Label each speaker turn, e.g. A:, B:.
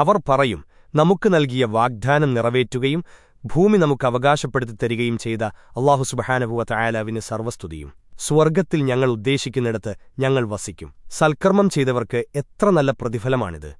A: അവർ പറയും നമുക്ക് നൽകിയ വാഗ്ദാനം നിറവേറ്റുകയും ഭൂമി നമുക്ക് അവകാശപ്പെടുത്തി തരികയും ചെയ്ത അള്ളാഹു സുബഹാനഭുവ തയാലാവിന് സർവസ്തുതിയും. സ്വർഗത്തിൽ ഞങ്ങൾ ഉദ്ദേശിക്കുന്നിടത്ത് ഞങ്ങൾ വസിക്കും. സൽക്കർമ്മം ചെയ്തവർക്ക് എത്ര നല്ല പ്രതിഫലമാണിത്.